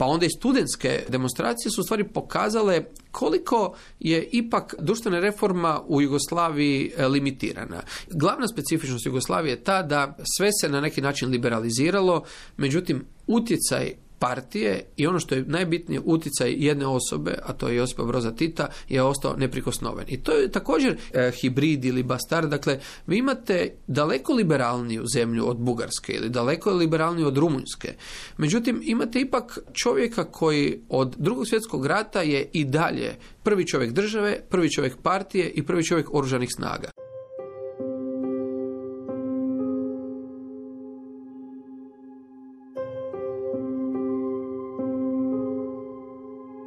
pa onda i studentske demonstracije su u stvari pokazale koliko je ipak društvena reforma u Jugoslaviji e, limitirana. Glavna specifičnost Jugoslavije je ta da sve se na neki način liberaliziralo, međutim utjecaj partije i ono što je najbitnije utjecaj jedne osobe, a to je Josipa Broza Tita, je ostao neprikosnoven. I to je također e, hibrid ili bastar. Dakle, vi imate daleko liberalniju zemlju od Bugarske ili daleko liberalniju od Rumunjske. Međutim, imate ipak čovjeka koji od drugog svjetskog rata je i dalje prvi čovjek države, prvi čovjek partije i prvi čovjek oružanih snaga.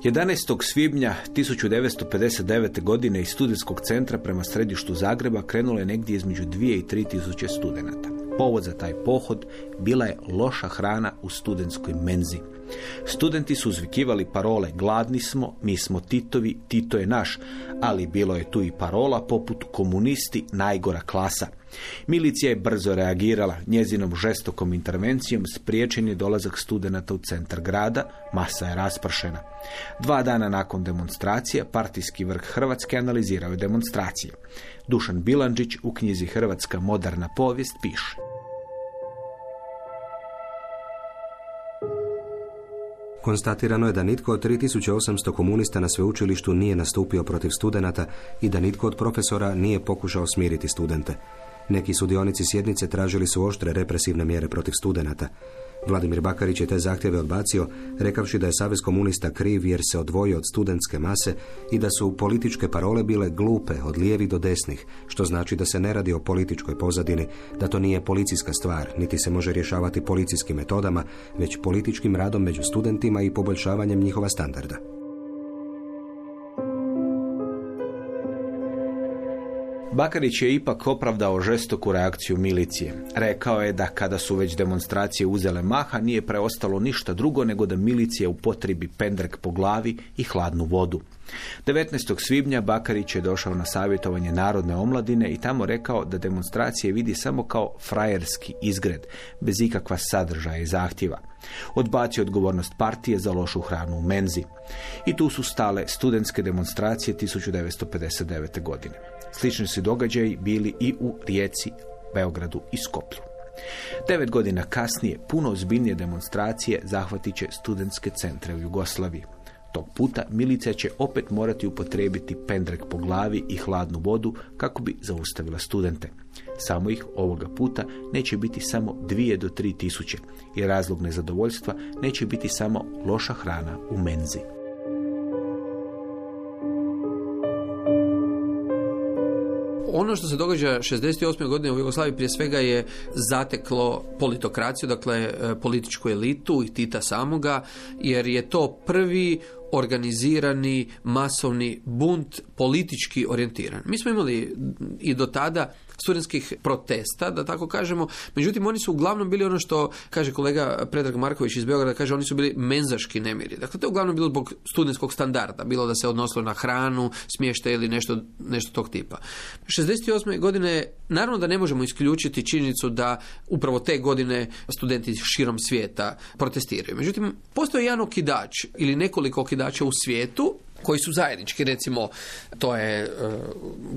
11. svibnja 1959. godine iz studentskog centra prema središtu Zagreba krenulo je negdje između 2 i 3 tisuće studenata. Povod za taj pohod bila je loša hrana u studentskoj menzi. Studenti su uzvikivali parole gladni smo, mi smo Titovi, Tito je naš, ali bilo je tu i parola poput komunisti najgora klasa. Milicija je brzo reagirala, njezinom žestokom intervencijom spriječen je dolazak studenata u centar grada, masa je raspršena. Dva dana nakon demonstracije, partijski vrh Hrvatske analizirao je demonstracije. Dušan Bilandžić u knjizi Hrvatska moderna povijest piše. Konstatirano je da nitko od 3800 komunista na sveučilištu nije nastupio protiv studenata i da nitko od profesora nije pokušao smiriti studente. Neki sudionici sjednice tražili su oštre represivne mjere protiv studenata. Vladimir Bakarić je te zahtjeve odbacio, rekavši da je Savez komunista kriv jer se odvojio od studentske mase i da su političke parole bile glupe od lijevi do desnih, što znači da se ne radi o političkoj pozadini, da to nije policijska stvar, niti se može rješavati policijskim metodama, već političkim radom među studentima i poboljšavanjem njihova standarda. Bakarić je ipak opravdao žestoku reakciju milicije. Rekao je da kada su već demonstracije uzele maha, nije preostalo ništa drugo nego da milicija upotrebi pendrek po glavi i hladnu vodu. 19. svibnja Bakarić je došao na savjetovanje Narodne omladine i tamo rekao da demonstracije vidi samo kao frajerski izgred, bez ikakva sadržaja i zahtjeva. Odbacio odgovornost partije za lošu hranu u menzi. I tu su stale studentske demonstracije 1959. godine. Slični su događaji bili i u Rijeci, Beogradu i Skoplju. Devet godina kasnije puno ozbiljnije demonstracije zahvatit će studentske centre u Jugoslaviji. Tog puta milicija će opet morati upotrijebiti pendrek po glavi i hladnu vodu kako bi zaustavila studente. Samo ih ovoga puta neće biti samo dvije do tri tisuće i razlog nezadovoljstva neće biti samo loša hrana u menzi. Ono što se događa 68. godine u Jugoslaviji prije svega je zateklo politokraciju, dakle e, političku elitu i Tita samoga, jer je to prvi organizirani masovni bunt politički orijentiran. Mi smo imali i do tada studentskih protesta, da tako kažemo. Međutim, oni su uglavnom bili ono što kaže kolega Predrag Marković iz Beograda, kaže oni su bili menzaški nemiri. Dakle, to je uglavnom bilo zbog studentskog standarda, bilo da se odnosilo na hranu, smještaj ili nešto, nešto tog tipa. 68. godine, naravno da ne možemo isključiti činjenicu da upravo te godine studenti širom svijeta protestiraju. Međutim, postoji jedan okidač ili nekoliko okidača u svijetu koji su zajednički, recimo to je e,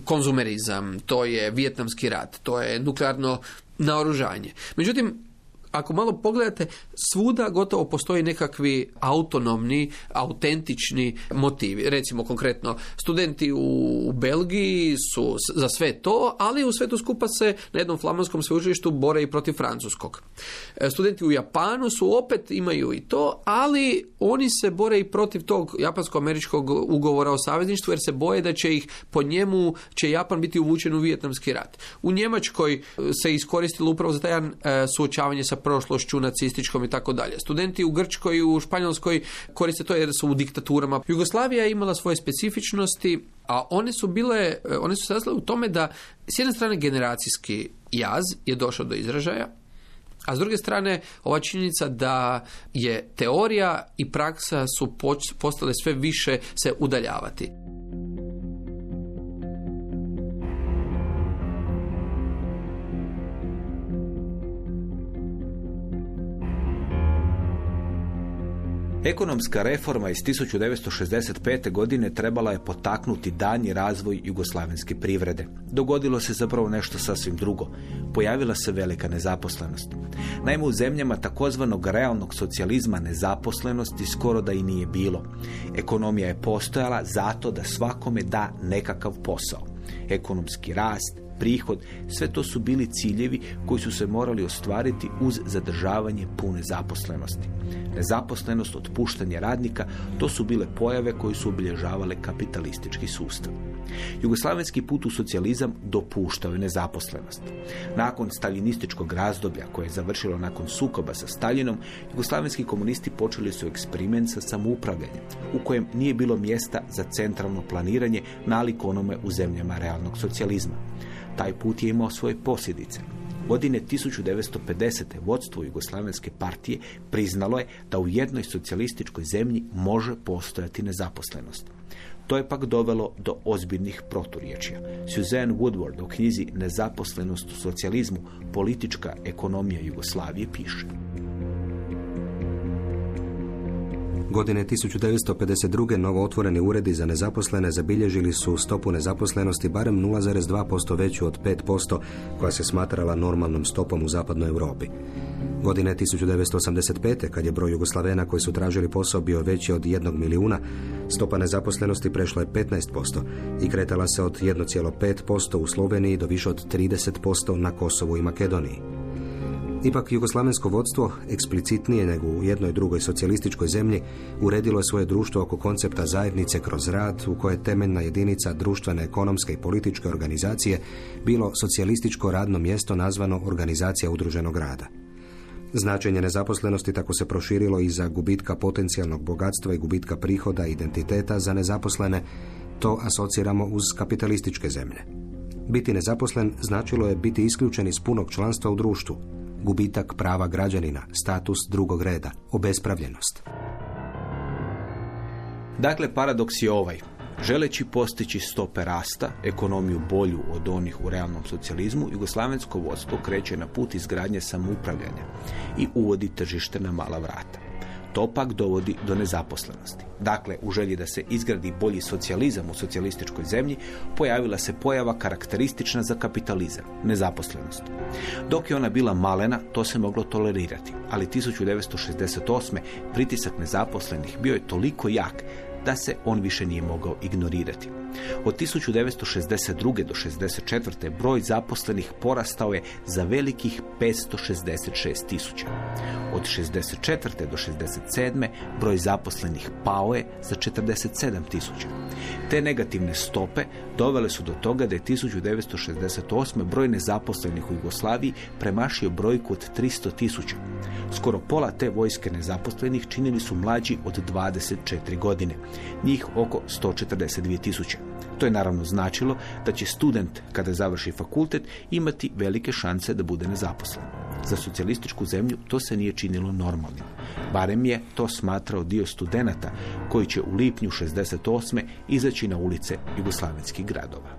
konzumerizam, to je vijetnamski rat, to je nuklearno naoružanje. Međutim, ako malo pogledate, svuda gotovo postoji nekakvi autonomni, autentični motivi. Recimo konkretno, studenti u Belgiji su za sve to, ali u svetu skupa se na jednom flamanskom sveučilištu bore i protiv francuskog. E, studenti u Japanu su opet imaju i to, ali oni se bore i protiv tog japansko-američkog ugovora o savezništvu jer se boje da će ih po njemu će Japan biti uvučen u vijetnamski rat. U Njemačkoj se iskoristilo upravo za taj e, suočavanje sa prošlošću nacističkom i tako dalje. Studenti u Grčkoj i u Španjolskoj koriste to jer su u diktaturama. Jugoslavija je imala svoje specifičnosti, a one su bile, one su se u tome da s jedne strane generacijski jaz je došao do izražaja, a s druge strane, ova činjenica da je teorija i praksa su postale sve više se udaljavati. Ekonomska reforma iz 1965. godine trebala je potaknuti danji razvoj jugoslavenske privrede. Dogodilo se zapravo nešto sasvim drugo. Pojavila se velika nezaposlenost. Naime, u zemljama takozvanog realnog socijalizma nezaposlenosti skoro da i nije bilo. Ekonomija je postojala zato da svakome da nekakav posao. Ekonomski rast, prihod, sve to su bili ciljevi koji su se morali ostvariti uz zadržavanje pune zaposlenosti. Nezaposlenost, otpuštanje radnika, to su bile pojave koje su obilježavale kapitalistički sustav. Jugoslavenski put u socijalizam dopuštao je nezaposlenost. Nakon staljinističkog razdoblja koje je završilo nakon sukoba sa Staljinom, jugoslavenski komunisti počeli su eksperiment sa samoupravljanjem, u kojem nije bilo mjesta za centralno planiranje nalik onome u zemljama realnog socijalizma. Taj put je imao svoje posljedice. Godine 1950. vodstvo Jugoslavenske partije priznalo je da u jednoj socijalističkoj zemlji može postojati nezaposlenost. To je pak dovelo do ozbiljnih proturječja. Suzanne Woodward u knjizi Nezaposlenost u socijalizmu, politička ekonomija Jugoslavije piše. Godine 1952. novo otvoreni uredi za nezaposlene zabilježili su stopu nezaposlenosti barem 0,2% veću od 5% koja se smatrala normalnom stopom u zapadnoj Europi. Godine 1985. kad je broj Jugoslavena koji su tražili posao bio veći od jednog milijuna, stopa nezaposlenosti prešla je 15% i kretala se od 1,5% u Sloveniji do više od 30% na Kosovu i Makedoniji. Ipak jugoslavensko vodstvo, eksplicitnije nego u jednoj drugoj socijalističkoj zemlji, uredilo je svoje društvo oko koncepta zajednice kroz rad, u koje je temeljna jedinica društvene, ekonomske i političke organizacije bilo socijalističko radno mjesto nazvano Organizacija udruženog rada. Značenje nezaposlenosti tako se proširilo i za gubitka potencijalnog bogatstva i gubitka prihoda i identiteta za nezaposlene, to asociramo uz kapitalističke zemlje. Biti nezaposlen značilo je biti isključen iz punog članstva u društvu, gubitak prava građanina, status drugog reda, obespravljenost. Dakle, paradoks je ovaj. Želeći postići stope rasta, ekonomiju bolju od onih u realnom socijalizmu, jugoslavensko vodstvo kreće na put izgradnje samoupravljanja i uvodi tržište na mala vrata. To pak dovodi do nezaposlenosti. Dakle, u želji da se izgradi bolji socijalizam u socijalističkoj zemlji, pojavila se pojava karakteristična za kapitalizam, nezaposlenost. Dok je ona bila malena, to se moglo tolerirati, ali 1968. pritisak nezaposlenih bio je toliko jak da se on više nije mogao ignorirati. Od 1962. do 64. broj zaposlenih porastao je za velikih 566 tisuća. Od 64. do 67. broj zaposlenih pao je za 47 tisuća. Te negativne stope dovele su do toga da je 1968. broj nezaposlenih u Jugoslaviji premašio brojku od 300 tisuća. Skoro pola te vojske nezaposlenih činili su mlađi od 24 godine. Njih oko 142 tisuće. To je naravno značilo da će student kada završi fakultet imati velike šanse da bude nezaposlen. Za socijalističku zemlju to se nije činilo normalnim. Barem je to smatrao dio studenata koji će u lipnju 68. izaći na ulice jugoslavenskih gradova.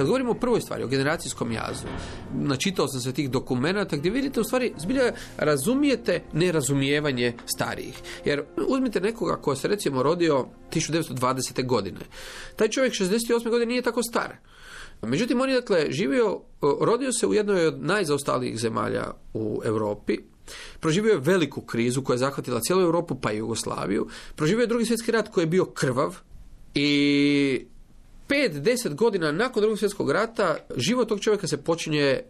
Kad govorimo o prvoj stvari, o generacijskom jazu, načitao sam se tih dokumenata gdje vidite u stvari zbilja razumijete nerazumijevanje starijih. Jer uzmite nekoga ko se recimo rodio 1920. godine. Taj čovjek 68. godine nije tako star. Međutim, on je dakle živio, rodio se u jednoj od najzaostalijih zemalja u Europi, Proživio je veliku krizu koja je zahvatila cijelu Europu pa i Jugoslaviju. Proživio je drugi svjetski rat koji je bio krvav i pet, deset godina nakon drugog svjetskog rata život tog čovjeka se počinje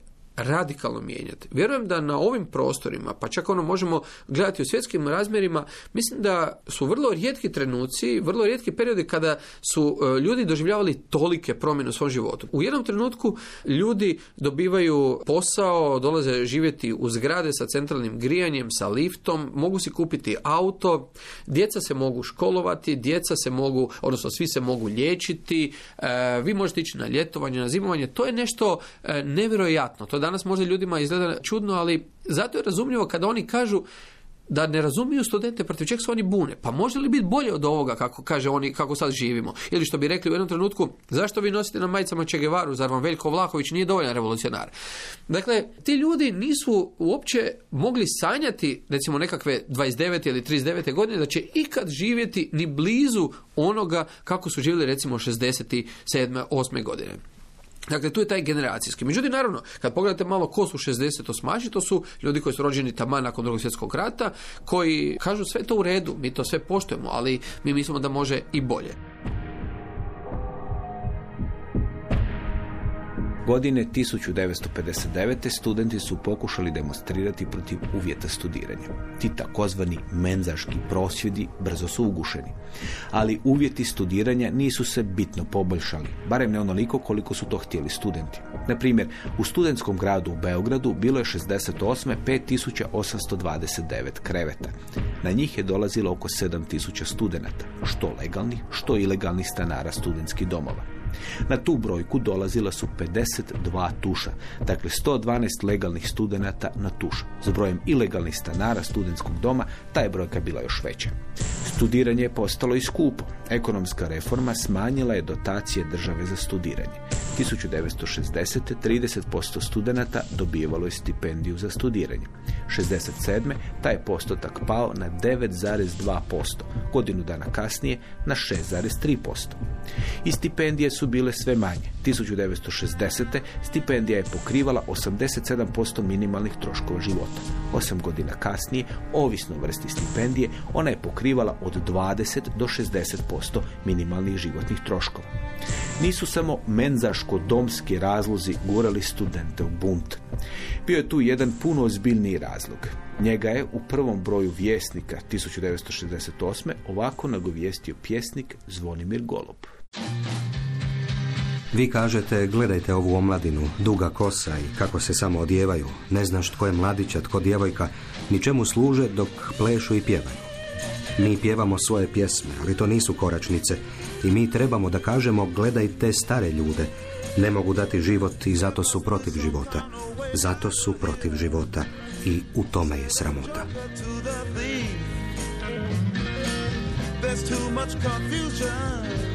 radikalno mijenjati. Vjerujem da na ovim prostorima, pa čak ono možemo gledati u svjetskim razmjerima, mislim da su vrlo rijetki trenuci, vrlo rijetki periodi kada su e, ljudi doživljavali tolike promjene u svom životu. U jednom trenutku ljudi dobivaju posao, dolaze živjeti u zgrade sa centralnim grijanjem, sa liftom, mogu si kupiti auto, djeca se mogu školovati, djeca se mogu, odnosno svi se mogu liječiti, e, vi možete ići na ljetovanje, na zimovanje, to je nešto e, nevjerojatno. To danas možda ljudima izgleda čudno, ali zato je razumljivo kada oni kažu da ne razumiju studente protiv čeg se oni bune. Pa može li biti bolje od ovoga kako kaže oni kako sad živimo? Ili što bi rekli u jednom trenutku, zašto vi nosite na majicama Čegevaru, zar vam Veljko Vlahović nije dovoljan revolucionar? Dakle, ti ljudi nisu uopće mogli sanjati recimo nekakve 29. ili 39. godine da će ikad živjeti ni blizu onoga kako su živjeli recimo 67. 8. godine. Dakle, tu je taj generacijski. Međutim, naravno, kad pogledate malo ko su 60 osmaži, to su ljudi koji su rođeni tamo nakon drugog svjetskog rata, koji kažu sve to u redu, mi to sve poštujemo, ali mi mislimo da može i bolje. Godine 1959. studenti su pokušali demonstrirati protiv uvjeta studiranja. Ti takozvani menzaški prosvjedi brzo su ugušeni. Ali uvjeti studiranja nisu se bitno poboljšali, barem ne onoliko koliko su to htjeli studenti. Na primjer, u studentskom gradu u Beogradu bilo je 68. 5829 kreveta. Na njih je dolazilo oko 7000 studenata, što legalnih, što ilegalnih stanara studentskih domova. Na tu brojku dolazila su 52 tuša, dakle 112 legalnih studenata na tuš. S brojem ilegalnih stanara studentskog doma ta je brojka bila još veća. Studiranje je postalo i skupo. Ekonomska reforma smanjila je dotacije države za studiranje. 1960. 30% studenata dobivalo je stipendiju za studiranje. 67. taj postotak pao na 9,2%, godinu dana kasnije na 6,3%. I stipendije su bile sve manje. 1960. stipendija je pokrivala 87% minimalnih troškova života. Osam godina kasnije, ovisno vrsti stipendije, ona je pokrivala od 20 do 60% minimalnih životnih troškova. Nisu samo menzaško-domski razlozi gurali studente u bunt. Bio je tu jedan puno ozbiljniji razlog. Njega je u prvom broju vjesnika 1968. ovako nagovijestio pjesnik Zvonimir Golob. Vi kažete, gledajte ovu omladinu, duga kosa i kako se samo odjevaju. Ne znaš tko je mladića, tko djevojka, ni čemu služe dok plešu i pjevaju. Mi pjevamo svoje pjesme, ali to nisu koračnice. I mi trebamo da kažemo, gledajte stare ljude. Ne mogu dati život i zato su protiv života. Zato su protiv života. I u tome je sramota. There's too much confusion.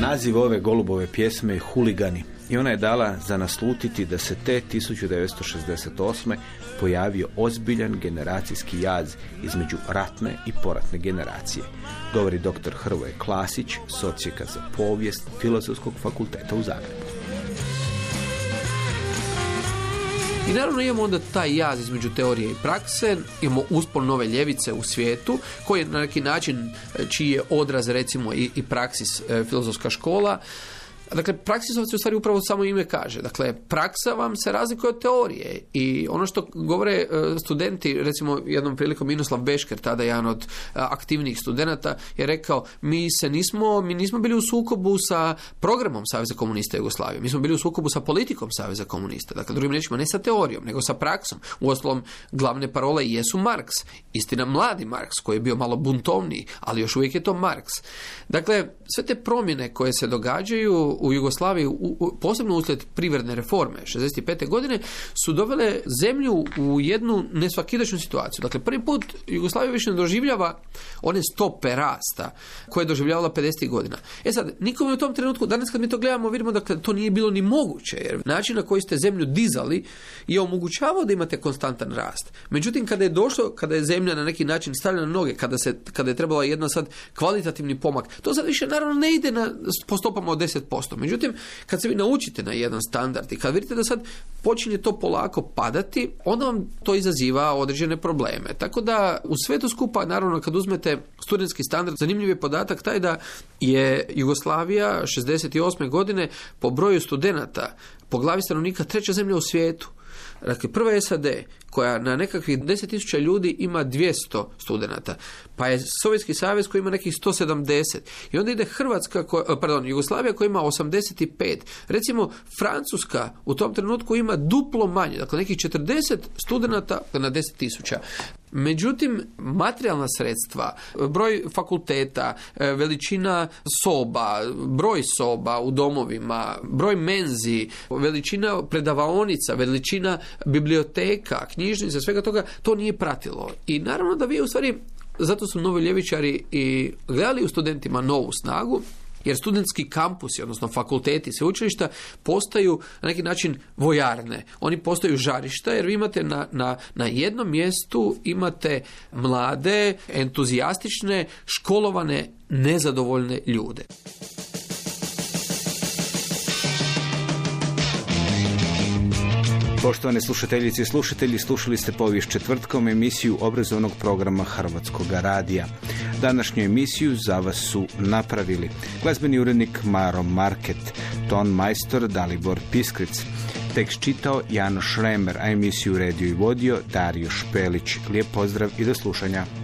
Naziv ove golubove pjesme je Huligani i ona je dala za naslutiti da se te 1968. pojavio ozbiljan generacijski jaz između ratne i poratne generacije. Govori dr. Hrvoje Klasić, socijeka za povijest Filozofskog fakulteta u Zagrebu. I naravno imamo onda taj jaz između teorije i prakse, imamo uspon nove ljevice u svijetu, koji je na neki način, e, čiji je odraz recimo i, i praksis e, filozofska škola, Dakle, praksisovci u stvari upravo samo ime kaže. Dakle, praksa vam se razlikuje od teorije i ono što govore e, studenti, recimo jednom prilikom Minoslav Bešker, tada jedan od e, aktivnijih studenata, je rekao mi se nismo, mi nismo bili u sukobu sa programom Saveza komunista Jugoslavije, mi smo bili u sukobu sa politikom Saveza komunista. Dakle, drugim riječima, ne sa teorijom, nego sa praksom. Uostalom, glavne parole jesu Marks. Istina, mladi Marks, koji je bio malo buntovniji, ali još uvijek je to Marks. Dakle, sve te promjene koje se događaju u Jugoslaviji, u, posebno uslijed privredne reforme 65. godine, su dovele zemlju u jednu nesvakidačnu situaciju. Dakle, prvi put Jugoslavija više ne doživljava one stope rasta koje je doživljavala 50. godina. E sad, nikome u tom trenutku, danas kad mi to gledamo, vidimo da to nije bilo ni moguće, jer način na koji ste zemlju dizali je omogućavao da imate konstantan rast. Međutim, kada je došlo, kada je zemlja na neki način stavljena na noge, kada, se, kada je trebala jedna sad kvalitativni pomak, to sad više naravno ne ide na, po stopama od 10%. Međutim, kad se vi naučite na jedan standard i kad vidite da sad počinje to polako padati, onda vam to izaziva određene probleme. Tako da u svetu skupa, naravno kad uzmete studentski standard, zanimljiv je podatak taj da je Jugoslavija 68. godine po broju studenata po glavi stanovnika treća zemlja u svijetu. Dakle, prva je SAD koja na nekakvih 10.000 ljudi ima 200 studenata, pa je Sovjetski savez koji ima nekih 170 i onda ide Hrvatska, pardon, Jugoslavija koja ima 85. Recimo, Francuska u tom trenutku ima duplo manje, dakle nekih 40 studenata na 10.000. Međutim, materijalna sredstva, broj fakulteta, veličina soba, broj soba u domovima, broj menzi, veličina predavaonica, veličina biblioteka, knjižnica, svega toga, to nije pratilo. I naravno da vi u stvari, zato su novi ljevičari i gledali u studentima novu snagu, jer studentski kampusi, odnosno fakulteti, sveučilišta postaju na neki način vojarne. Oni postaju žarišta jer vi imate na, na, na jednom mjestu imate mlade, entuzijastične, školovane, nezadovoljne ljude. Poštovane slušateljice i slušatelji, slušali ste povijest četvrtkom emisiju obrazovnog programa Hrvatskog radija. Današnju emisiju za vas su napravili glazbeni urednik Maro Market, ton majstor Dalibor Piskric, tekst čitao Jano Šremer, a emisiju redio i vodio Dario Špelić. Lijep pozdrav i do slušanja.